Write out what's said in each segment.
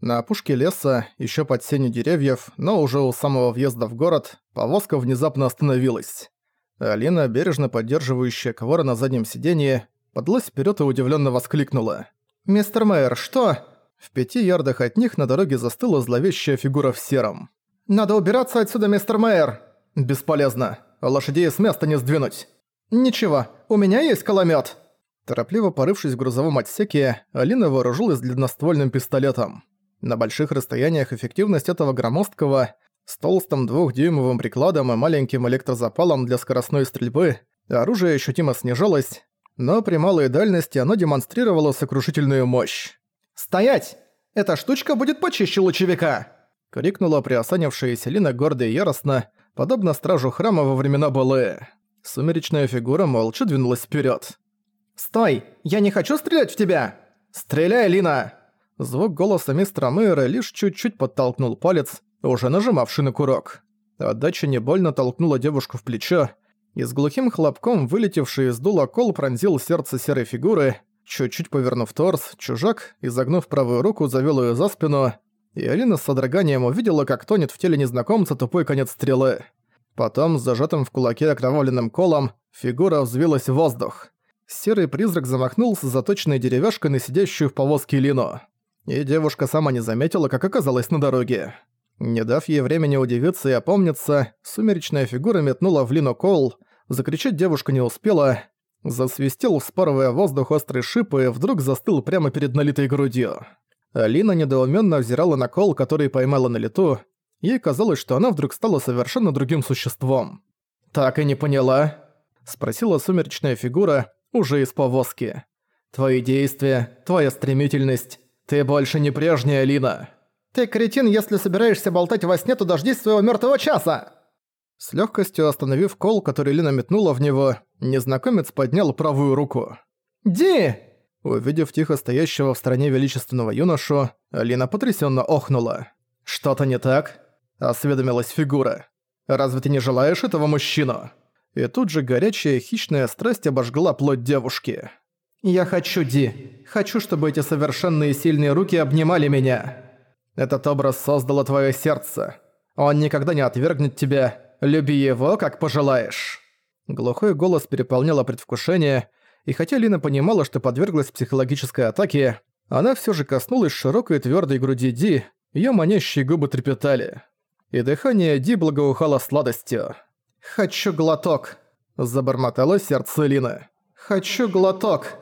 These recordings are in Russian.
На опушке леса, еще под сенью деревьев, но уже у самого въезда в город, повозка внезапно остановилась. Алина, бережно поддерживающая Квора на заднем сиденье, подлась вперед и удивленно воскликнула. «Мистер Майер, что?» В пяти ярдах от них на дороге застыла зловещая фигура в сером. «Надо убираться отсюда, мистер Майер!» «Бесполезно. Лошадей с места не сдвинуть». «Ничего, у меня есть коломет. Торопливо порывшись в грузовом отсеке, Алина вооружилась длинноствольным пистолетом. На больших расстояниях эффективность этого громоздкого с толстым двухдюймовым прикладом и маленьким электрозапалом для скоростной стрельбы оружие ощутимо снижалось, но при малой дальности оно демонстрировало сокрушительную мощь. «Стоять! Эта штучка будет почище лучевика!» — крикнула приосанившаяся Лина гордо и яростно, подобно стражу храма во времена Балэ. Сумеречная фигура молча двинулась вперед. «Стой! Я не хочу стрелять в тебя! Стреляй, Лина!» Звук голоса мистера Мэйра лишь чуть-чуть подтолкнул палец, уже нажимавший на курок. Отдача не больно толкнула девушку в плечо, и с глухим хлопком вылетевший из дула кол пронзил сердце серой фигуры, чуть-чуть повернув торс, чужак, изогнув правую руку, завёл её за спину, и Алина с содроганием увидела, как тонет в теле незнакомца тупой конец стрелы. Потом, с зажатым в кулаке окровавленным колом, фигура взвилась в воздух. Серый призрак замахнулся заточенной деревяшкой на сидящую в повозке Лину. И девушка сама не заметила, как оказалась на дороге. Не дав ей времени удивиться и опомниться, сумеречная фигура метнула в Лину кол, закричать девушка не успела, засвистел, вспарывая воздух острый шип и вдруг застыл прямо перед налитой грудью. Алина недоуменно взирала на кол, который поймала на лету. Ей казалось, что она вдруг стала совершенно другим существом. «Так и не поняла?» – спросила сумеречная фигура, уже из повозки. «Твои действия, твоя стремительность, ты больше не прежняя Алина!» «Ты кретин, если собираешься болтать во сне, то дождись своего мертвого часа!» С легкостью остановив кол, который Лина метнула в него, незнакомец поднял правую руку. «Ди!» Увидев тихо стоящего в стороне величественного юношу, Алина потрясенно охнула. «Что-то не так?» – осведомилась фигура. «Разве ты не желаешь этого мужчину?» И тут же горячая хищная страсть обожгла плоть девушки. «Я хочу, Ди. Хочу, чтобы эти совершенные сильные руки обнимали меня. Этот образ создало твое сердце. Он никогда не отвергнет тебя. Люби его, как пожелаешь». Глухой голос переполняло предвкушение, и хотя Лина понимала, что подверглась психологической атаке, она все же коснулась широкой твердой груди Ди, ее манящие губы трепетали. И дыхание Ди благоухало сладостью. «Хочу глоток», – забормотало сердце Лины. «Хочу глоток».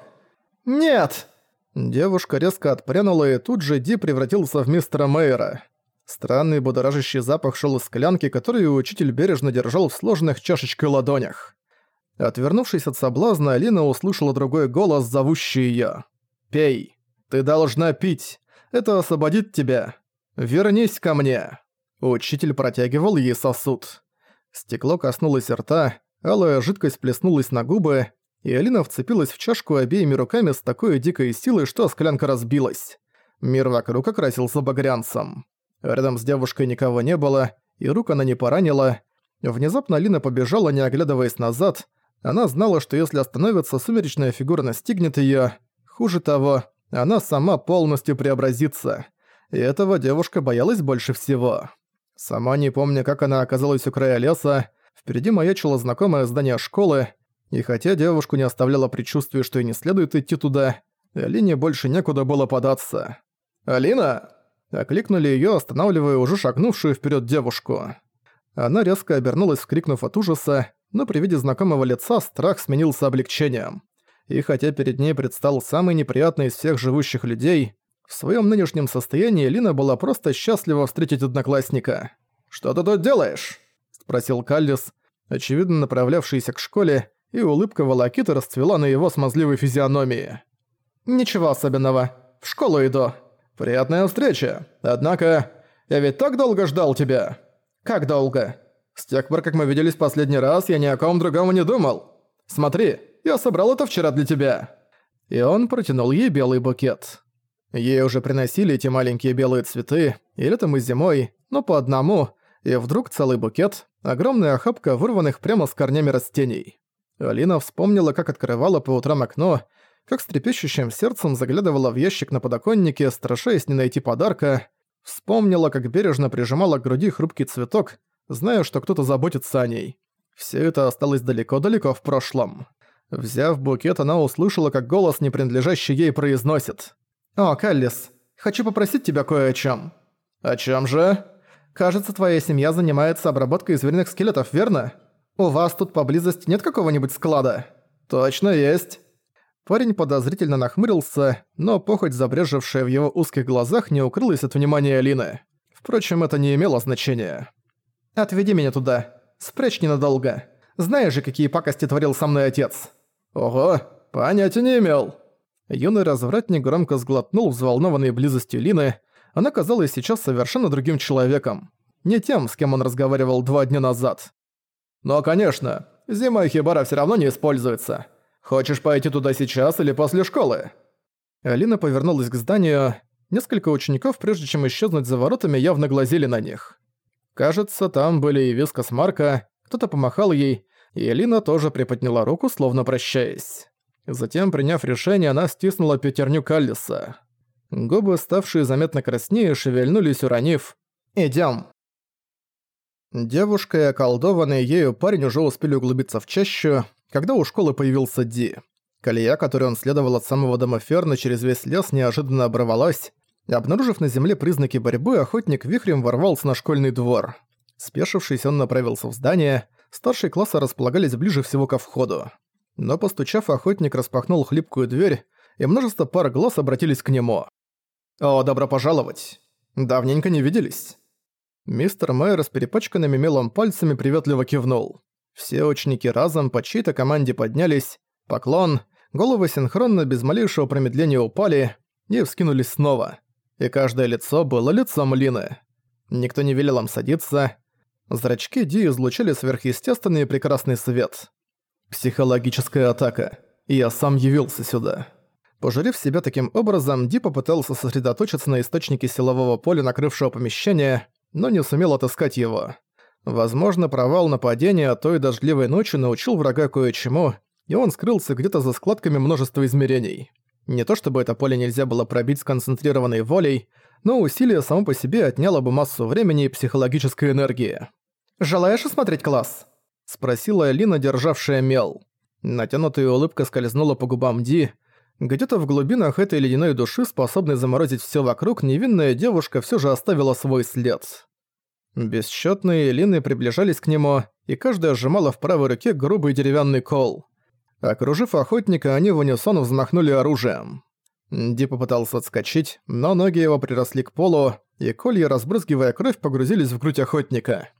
«Нет!» Девушка резко отпрянула, и тут же Ди превратился в мистера Мейера. Странный будоражащий запах шел из склянки, которую учитель бережно держал в сложенных чашечкой ладонях. Отвернувшись от соблазна, Алина услышала другой голос, зовущий её. «Пей. Ты должна пить. Это освободит тебя. Вернись ко мне». Учитель протягивал ей сосуд. Стекло коснулось рта, алая жидкость плеснулась на губы, и Алина вцепилась в чашку обеими руками с такой дикой силой, что склянка разбилась. Мир вокруг окрасился багрянцем. Рядом с девушкой никого не было, и рук она не поранила. Внезапно Алина побежала, не оглядываясь назад. Она знала, что если остановится, сумеречная фигура настигнет её. Хуже того, она сама полностью преобразится. И этого девушка боялась больше всего. Сама не помня, как она оказалась у края леса, впереди маячило знакомое здание школы, и хотя девушку не оставляло предчувствие, что ей не следует идти туда, Алине больше некуда было податься. «Алина!» – окликнули её, останавливая уже шагнувшую вперед девушку. Она резко обернулась, вскрикнув от ужаса, но при виде знакомого лица страх сменился облегчением. И хотя перед ней предстал самый неприятный из всех живущих людей, в своем нынешнем состоянии Лина была просто счастлива встретить одноклассника. «Что ты тут делаешь?» – спросил Каллис, очевидно направлявшийся к школе, и улыбка волокиты расцвела на его смазливой физиономии. «Ничего особенного. В школу иду. Приятная встреча. Однако, я ведь так долго ждал тебя». «Как долго?» «С тех пор, как мы виделись последний раз, я ни о ком другом не думал. Смотри, я собрал это вчера для тебя». И он протянул ей белый букет. Ей уже приносили эти маленькие белые цветы, и летом, и зимой, но по одному, и вдруг целый букет, огромная охапка вырванных прямо с корнями растений. Алина вспомнила, как открывала по утрам окно, как с трепещущим сердцем заглядывала в ящик на подоконнике, страшаясь не найти подарка, вспомнила, как бережно прижимала к груди хрупкий цветок, зная, что кто-то заботится о ней. Все это осталось далеко-далеко в прошлом. Взяв букет, она услышала, как голос, не принадлежащий ей, произносит. «О, Каллис, хочу попросить тебя кое о чем. «О чем же?» «Кажется, твоя семья занимается обработкой звериных скелетов, верно? У вас тут поблизости нет какого-нибудь склада?» «Точно есть». Парень подозрительно нахмурился, но похоть, забрежевшая в его узких глазах, не укрылась от внимания Алины. Впрочем, это не имело значения. «Отведи меня туда. Спрячь ненадолго. Знаешь же, какие пакости творил со мной отец». «Ого, понятия не имел». Юный развратник громко сглотнул, взволнованный близостью Лины. Она казалась сейчас совершенно другим человеком. Не тем, с кем он разговаривал два дня назад. «Но, конечно, зимой хибара все равно не используется. Хочешь пойти туда сейчас или после школы?» Алина повернулась к зданию. Несколько учеников, прежде чем исчезнуть за воротами, явно глазели на них. Кажется, там были и Вискас Марка, кто-то помахал ей, и Алина тоже приподняла руку, словно прощаясь. Затем, приняв решение, она стиснула пятерню Каллиса. Губы, ставшие заметно краснее, шевельнулись, уронив «Идём». Девушка и околдованный ею парень уже успели углубиться в чащу, когда у школы появился Ди. Колея, которой он следовал от самого дома Ферна через весь лес, неожиданно оборвалась. Обнаружив на земле признаки борьбы, охотник вихрем ворвался на школьный двор. Спешившись, он направился в здание. Старшие классы располагались ближе всего ко входу. Но постучав, охотник распахнул хлипкую дверь, и множество пар глаз обратились к нему. «О, добро пожаловать! Давненько не виделись!» Мистер Майер с перепачканными мелом пальцами приветливо кивнул. Все ученики разом по чьей-то команде поднялись, поклон, головы синхронно без малейшего промедления упали и вскинулись снова. И каждое лицо было лицом Лины. Никто не велел им садиться. Зрачки Ди излучали сверхъестественный и прекрасный свет. Психологическая атака. Я сам явился сюда. Пожурив себя таким образом, Ди попытался сосредоточиться на источнике силового поля, накрывшего помещение, но не сумел отыскать его. Возможно, провал нападения той дождливой ночи научил врага кое-чему, и он скрылся где-то за складками множества измерений. Не то чтобы это поле нельзя было пробить сконцентрированной волей, но усилие само по себе отняло бы массу времени и психологической энергии. «Желаешь осмотреть класс?» Спросила Алина, державшая мел. Натянутая улыбка скользнула по губам Ди. Где-то в глубинах этой ледяной души, способной заморозить все вокруг, невинная девушка все же оставила свой след. Бесчетные Лины приближались к нему, и каждая сжимала в правой руке грубый деревянный кол. Окружив охотника, они в унисон взмахнули оружием. Ди попытался отскочить, но ноги его приросли к полу, и колья, разбрызгивая кровь, погрузились в грудь охотника.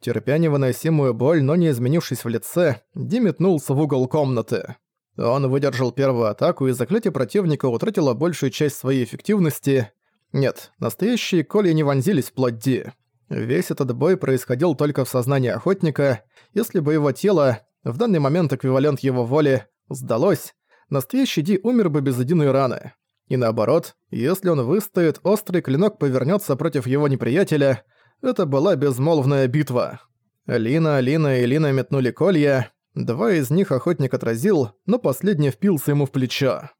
Терпя невыносимую боль, но не изменившись в лице, Ди метнулся в угол комнаты. Он выдержал первую атаку, и заклятие противника утратило большую часть своей эффективности. Нет, настоящие колья не вонзились в плоть Ди. Весь этот бой происходил только в сознании охотника. Если бы его тело, в данный момент эквивалент его воли, сдалось, настоящий Ди умер бы без единой раны. И наоборот, если он выстоит, острый клинок повернется против его неприятеля, это была безмолвная битва. Лина, Лина и Лина метнули колья. Два из них охотник отразил, но последний впился ему в плечо.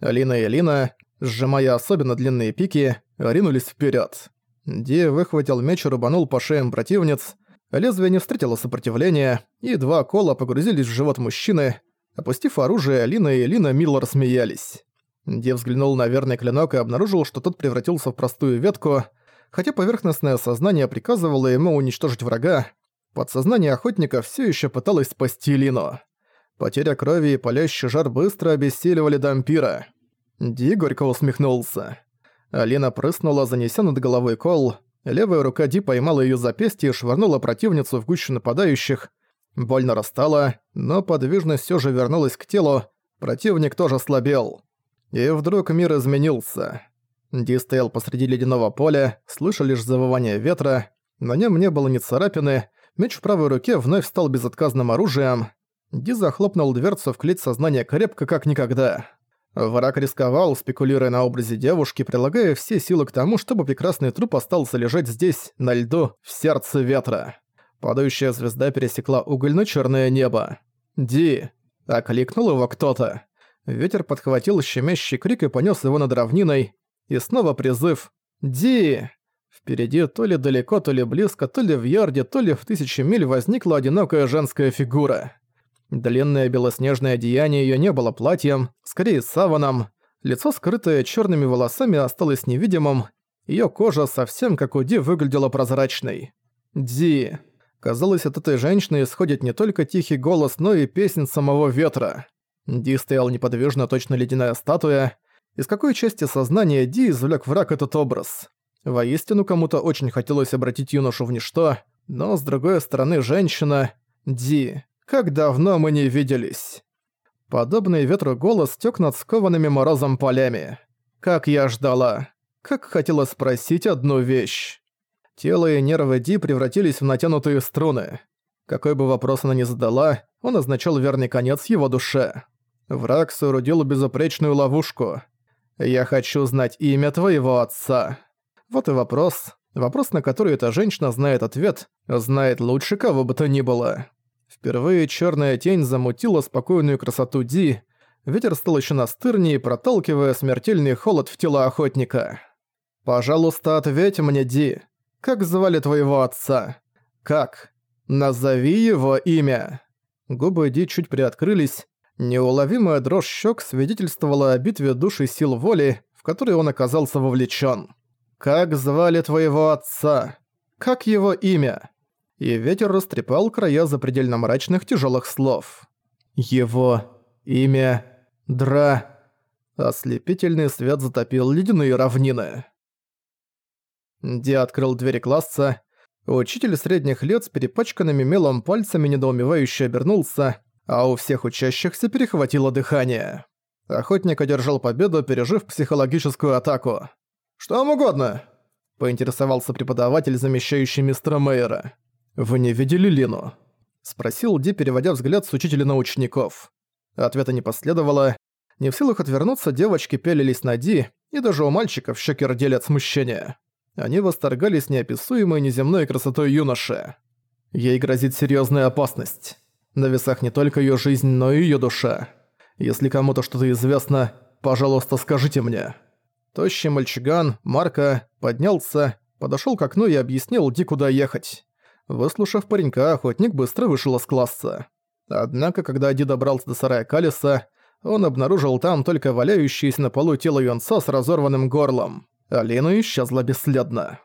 Лина и Лина, сжимая особенно длинные пики, ринулись вперед. Ди выхватил меч и рубанул по шеям противниц. Лезвие не встретило сопротивления, и два кола погрузились в живот мужчины. Опустив оружие, Лина и Лина мило рассмеялись. Ди взглянул на верный клинок и обнаружил, что тот превратился в простую ветку, Хотя поверхностное сознание приказывало ему уничтожить врага, подсознание охотника все еще пыталось спасти Лину. Потеря крови и палящий жар быстро обессиливали дампира. Ди горько усмехнулся. Алина прыснула, занеся над головой кол. Левая рука Ди поймала ее запястье и швырнула противницу в гущу нападающих. Боль нарастала, но подвижность все же вернулась к телу. Противник тоже слабел. И вдруг мир изменился. Ди стоял посреди ледяного поля, слыша лишь завывание ветра, на нем не было ни царапины, меч в правой руке вновь стал безотказным оружием. Ди захлопнул дверцу в клеть сознания крепко, как никогда. Враг рисковал, спекулируя на образе девушки, прилагая все силы к тому, чтобы прекрасный труп остался лежать здесь, на льду, в сердце ветра. Падающая звезда пересекла угольно-черное небо. «Ди!» — окликнул его кто-то. Ветер подхватил щемящий крик и понёс его над равниной. И снова призыв «Ди!». Впереди то ли далеко, то ли близко, то ли в ярде, то ли в тысячи миль возникла одинокая женская фигура. Длинное белоснежное одеяние её не было платьем, скорее саваном. Лицо, скрытое чёрными волосами, осталось невидимым. Её кожа, совсем как у Ди, выглядела прозрачной. Ди. Казалось, от этой женщины исходит не только тихий голос, но и песнь самого ветра. Ди стоял неподвижно, точно ледяная статуя. Из какой части сознания Ди извлек враг этот образ? Воистину, кому-то очень хотелось обратить юношу в ничто, но, с другой стороны, женщина... Ди, как давно мы не виделись. Подобный ветру голос тёк над скованными морозом полями. Как я ждала. Как хотела спросить одну вещь. Тело и нервы Ди превратились в натянутые струны. Какой бы вопрос она ни задала, он означал верный конец его душе. Враг соорудил безупречную ловушку. «Я хочу знать имя твоего отца». Вот и вопрос. Вопрос, на который эта женщина знает ответ, знает лучше кого бы то ни было. Впервые черная тень замутила спокойную красоту Ди, ветер стал еще настырнее, проталкивая смертельный холод в тело охотника. «Пожалуйста, ответь мне, Ди. Как звали твоего отца? Как? Назови его имя». Губы Ди чуть приоткрылись, Неуловимая дрожь щек свидетельствовала о битве души сил воли, в которой он оказался вовлечен. «Как звали твоего отца? Как его имя?» И ветер растрепал края запредельно мрачных тяжелых слов. «Его имя Дра...» Ослепительный свет затопил ледяные равнины. Ди открыл двери класса. Учитель средних лет с перепачканными мелом пальцами недоумевающе обернулся, а у всех учащихся перехватило дыхание. Охотник одержал победу, пережив психологическую атаку. «Что вам угодно?» – поинтересовался преподаватель, замещающий мистера Мейера. «Вы не видели Лину?» – спросил Ди, переводя взгляд с учителя на учеников. Ответа не последовало. Не в силах отвернуться, девочки пялились на Ди, и даже у мальчиков щеки родили от смущения. Они восторгались неописуемой неземной красотой юноши. Ей грозит серьезная опасность. На весах не только ее жизнь, но и ее душа. Если кому-то что-то известно, пожалуйста, скажите мне». Тощий мальчиган, Марка, поднялся, подошел к окну и объяснил Ди, куда ехать. Выслушав паренька, охотник быстро вышел из класса. Однако, когда Ди добрался до сарая Калиса, он обнаружил там только валяющееся на полу тело юнца с разорванным горлом. Алина исчезла бесследно.